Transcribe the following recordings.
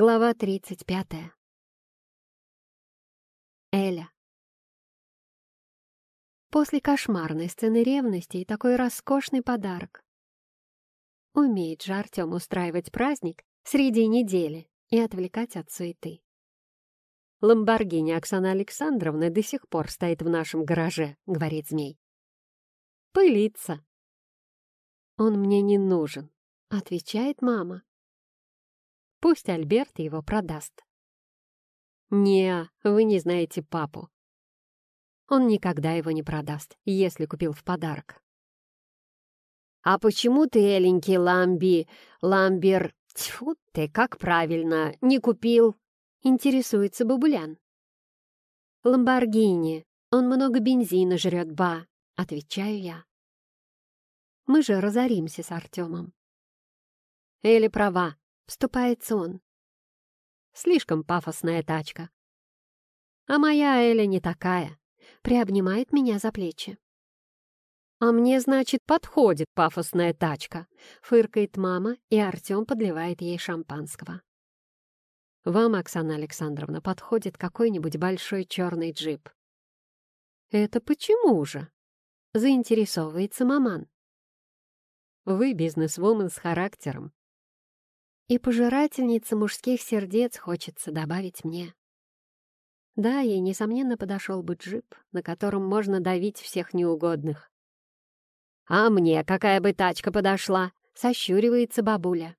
Глава тридцать пятая. Эля. После кошмарной сцены ревности и такой роскошный подарок. Умеет же Артем устраивать праздник среди недели и отвлекать от суеты. «Ламборгини Оксана Александровна до сих пор стоит в нашем гараже», — говорит змей. «Пылится». «Он мне не нужен», — отвечает мама. Пусть Альберт его продаст. Не, вы не знаете папу. Он никогда его не продаст, если купил в подарок. «А почему ты, Эленький Ламби, Ламбер, тьфу ты, как правильно, не купил?» — интересуется Бабулян. «Ламборгини, он много бензина жрет, ба», — отвечаю я. Мы же разоримся с Артемом. Эли права, Вступается он. Слишком пафосная тачка. А моя Эля не такая. Приобнимает меня за плечи. «А мне, значит, подходит пафосная тачка», — фыркает мама, и Артем подливает ей шампанского. «Вам, Оксана Александровна, подходит какой-нибудь большой черный джип». «Это почему же?» — заинтересовывается маман. «Вы бизнес-вумен с характером. И пожирательница мужских сердец хочется добавить мне. Да, ей, несомненно, подошел бы джип, на котором можно давить всех неугодных. «А мне какая бы тачка подошла?» — сощуривается бабуля.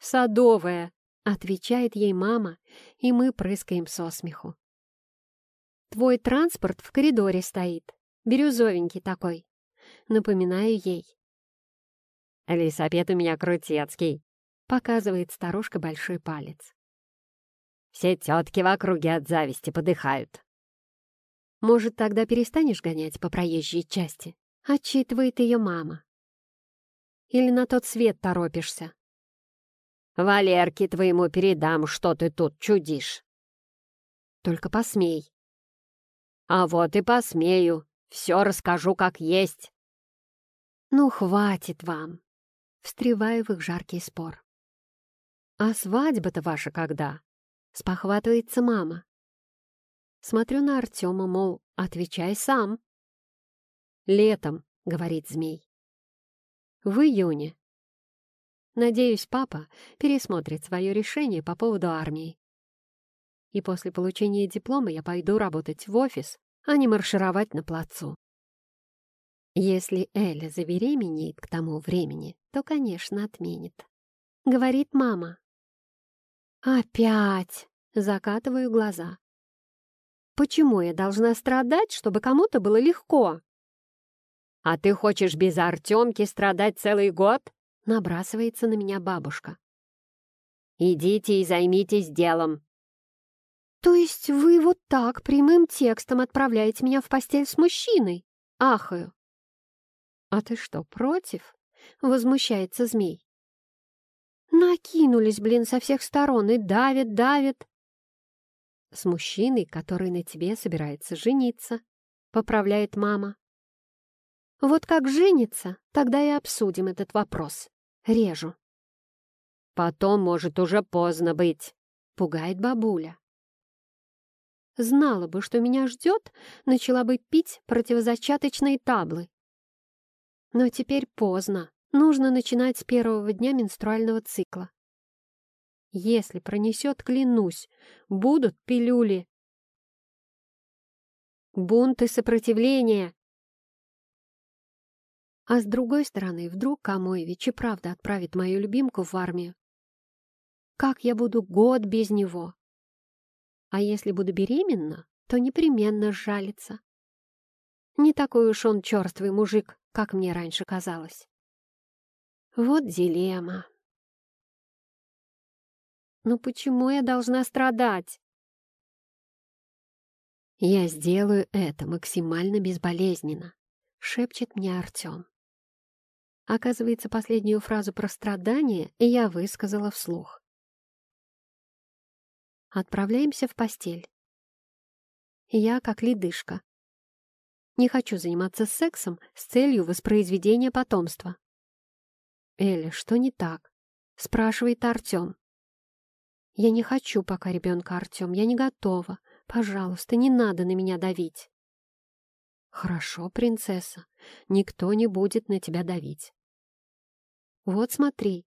«Садовая», — отвечает ей мама, и мы прыскаем со смеху. «Твой транспорт в коридоре стоит, бирюзовенький такой», — напоминаю ей. «Лисапет у меня крутецкий», Показывает старушка большой палец. Все тетки в округе от зависти подыхают. Может, тогда перестанешь гонять по проезжей части? Отчитывает ее мама. Или на тот свет торопишься? Валерке твоему передам, что ты тут чудишь. Только посмей. А вот и посмею. Все расскажу, как есть. Ну, хватит вам. Встреваю в их жаркий спор. «А свадьба-то ваша когда?» — спохватывается мама. Смотрю на Артема, мол, отвечай сам. «Летом», — говорит змей. «В июне». Надеюсь, папа пересмотрит свое решение по поводу армии. И после получения диплома я пойду работать в офис, а не маршировать на плацу. Если Эля забеременеет к тому времени, то, конечно, отменит. Говорит мама. «Опять!» — закатываю глаза. «Почему я должна страдать, чтобы кому-то было легко?» «А ты хочешь без Артемки страдать целый год?» — набрасывается на меня бабушка. «Идите и займитесь делом». «То есть вы вот так прямым текстом отправляете меня в постель с мужчиной?» Ахаю. «А ты что, против?» — возмущается змей. Накинулись, блин, со всех сторон и давит, давит. С мужчиной, который на тебе собирается жениться, поправляет мама. Вот как женится, тогда и обсудим этот вопрос. Режу. Потом может уже поздно быть, пугает бабуля. Знала бы, что меня ждет, начала бы пить противозачаточные таблы. Но теперь поздно. Нужно начинать с первого дня менструального цикла. Если пронесет, клянусь, будут пилюли. Бунт и сопротивление. А с другой стороны, вдруг Камоевич и правда отправит мою любимку в армию. Как я буду год без него? А если буду беременна, то непременно сжалится. Не такой уж он черствый мужик, как мне раньше казалось. Вот дилемма. Но почему я должна страдать? Я сделаю это максимально безболезненно, шепчет мне Артем. Оказывается, последнюю фразу про страдания я высказала вслух. Отправляемся в постель. Я как ледышка. Не хочу заниматься сексом с целью воспроизведения потомства. «Эля, что не так?» — спрашивает Артем. Я не хочу пока ребенка, Артем, я не готова. Пожалуйста, не надо на меня давить. Хорошо, принцесса, никто не будет на тебя давить. Вот смотри,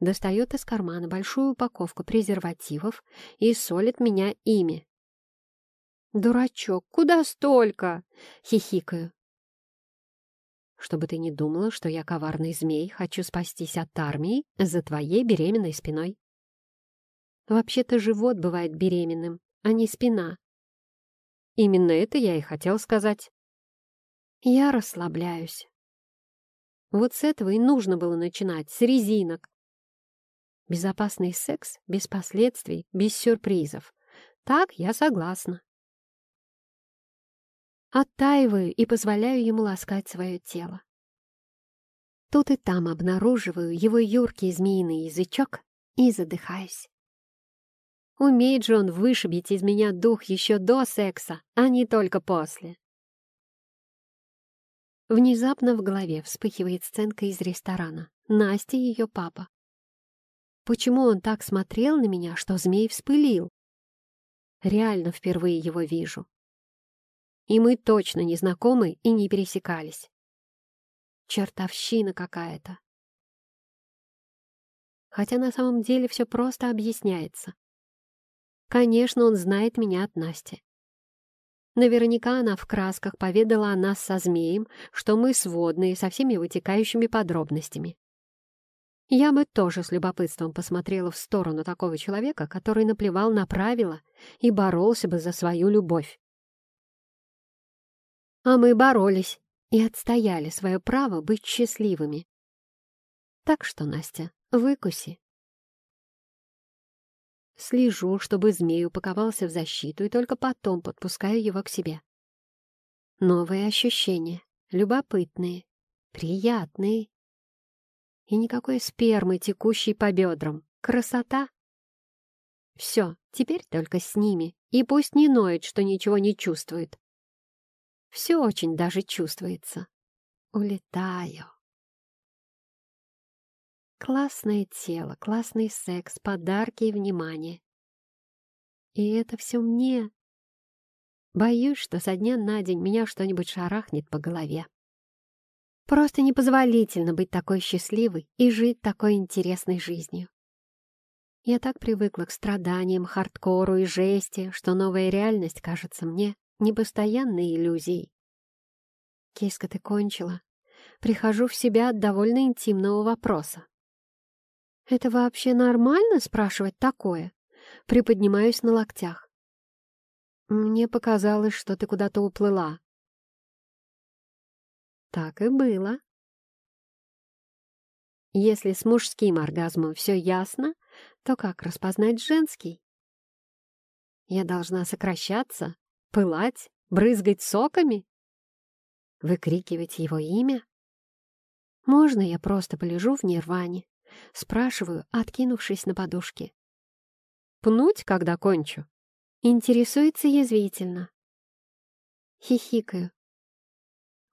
достает из кармана большую упаковку презервативов и солит меня ими. «Дурачок, куда столько?» — хихикаю. «Чтобы ты не думала, что я коварный змей, хочу спастись от армии за твоей беременной спиной». Вообще-то живот бывает беременным, а не спина. Именно это я и хотел сказать. Я расслабляюсь. Вот с этого и нужно было начинать, с резинок. Безопасный секс, без последствий, без сюрпризов. Так, я согласна. Оттаиваю и позволяю ему ласкать свое тело. Тут и там обнаруживаю его юркий змеиный язычок и задыхаюсь. Умеет же он вышибить из меня дух еще до секса, а не только после. Внезапно в голове вспыхивает сценка из ресторана. Настя и ее папа. Почему он так смотрел на меня, что змей вспылил? Реально впервые его вижу. И мы точно не знакомы и не пересекались. Чертовщина какая-то. Хотя на самом деле все просто объясняется. Конечно, он знает меня от Насти. Наверняка она в красках поведала о нас со змеем, что мы сводные, со всеми вытекающими подробностями. Я бы тоже с любопытством посмотрела в сторону такого человека, который наплевал на правила и боролся бы за свою любовь. А мы боролись и отстояли свое право быть счастливыми. Так что, Настя, выкуси. Слежу, чтобы змей упаковался в защиту, и только потом подпускаю его к себе. Новые ощущения, любопытные, приятные. И никакой спермы, текущей по бедрам. Красота! Все, теперь только с ними, и пусть не ноет, что ничего не чувствует. Все очень даже чувствуется. Улетаю. Классное тело, классный секс, подарки и внимание. И это все мне. Боюсь, что со дня на день меня что-нибудь шарахнет по голове. Просто непозволительно быть такой счастливой и жить такой интересной жизнью. Я так привыкла к страданиям, хардкору и жести, что новая реальность кажется мне непостоянной иллюзией. Киска, ты кончила. Прихожу в себя от довольно интимного вопроса. «Это вообще нормально спрашивать такое?» Приподнимаюсь на локтях. «Мне показалось, что ты куда-то уплыла». Так и было. Если с мужским оргазмом все ясно, то как распознать женский? Я должна сокращаться, пылать, брызгать соками? Выкрикивать его имя? Можно я просто полежу в нирване? Спрашиваю, откинувшись на подушке. «Пнуть, когда кончу?» Интересуется язвительно. Хихикаю.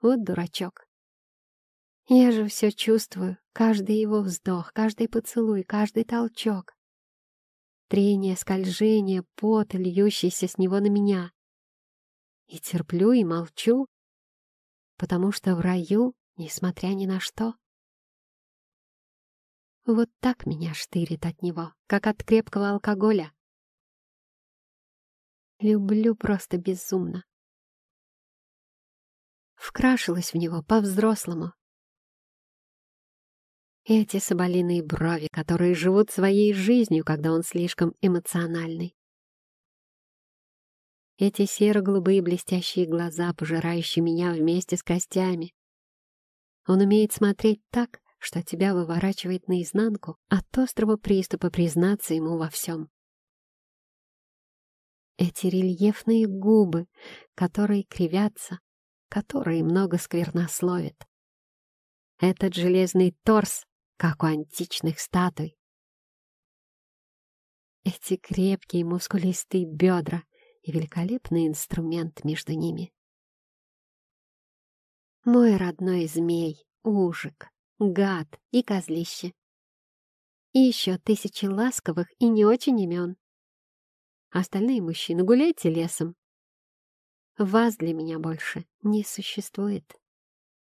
Вот дурачок. Я же все чувствую, каждый его вздох, каждый поцелуй, каждый толчок. Трение, скольжение, пот, льющийся с него на меня. И терплю, и молчу, потому что в раю, несмотря ни на что, вот так меня штырит от него, как от крепкого алкоголя. Люблю просто безумно. Вкрашилась в него по-взрослому. Эти соболиные брови, которые живут своей жизнью, когда он слишком эмоциональный. Эти серо-голубые блестящие глаза, пожирающие меня вместе с костями. Он умеет смотреть так, что тебя выворачивает наизнанку от острого приступа признаться ему во всем. Эти рельефные губы, которые кривятся, которые много сквернословят. Этот железный торс, как у античных статуй. Эти крепкие мускулистые бедра и великолепный инструмент между ними. Мой родной змей, ужик, гад и козлище. И еще тысячи ласковых и не очень имен. Остальные мужчины, гуляйте лесом. Вас для меня больше не существует.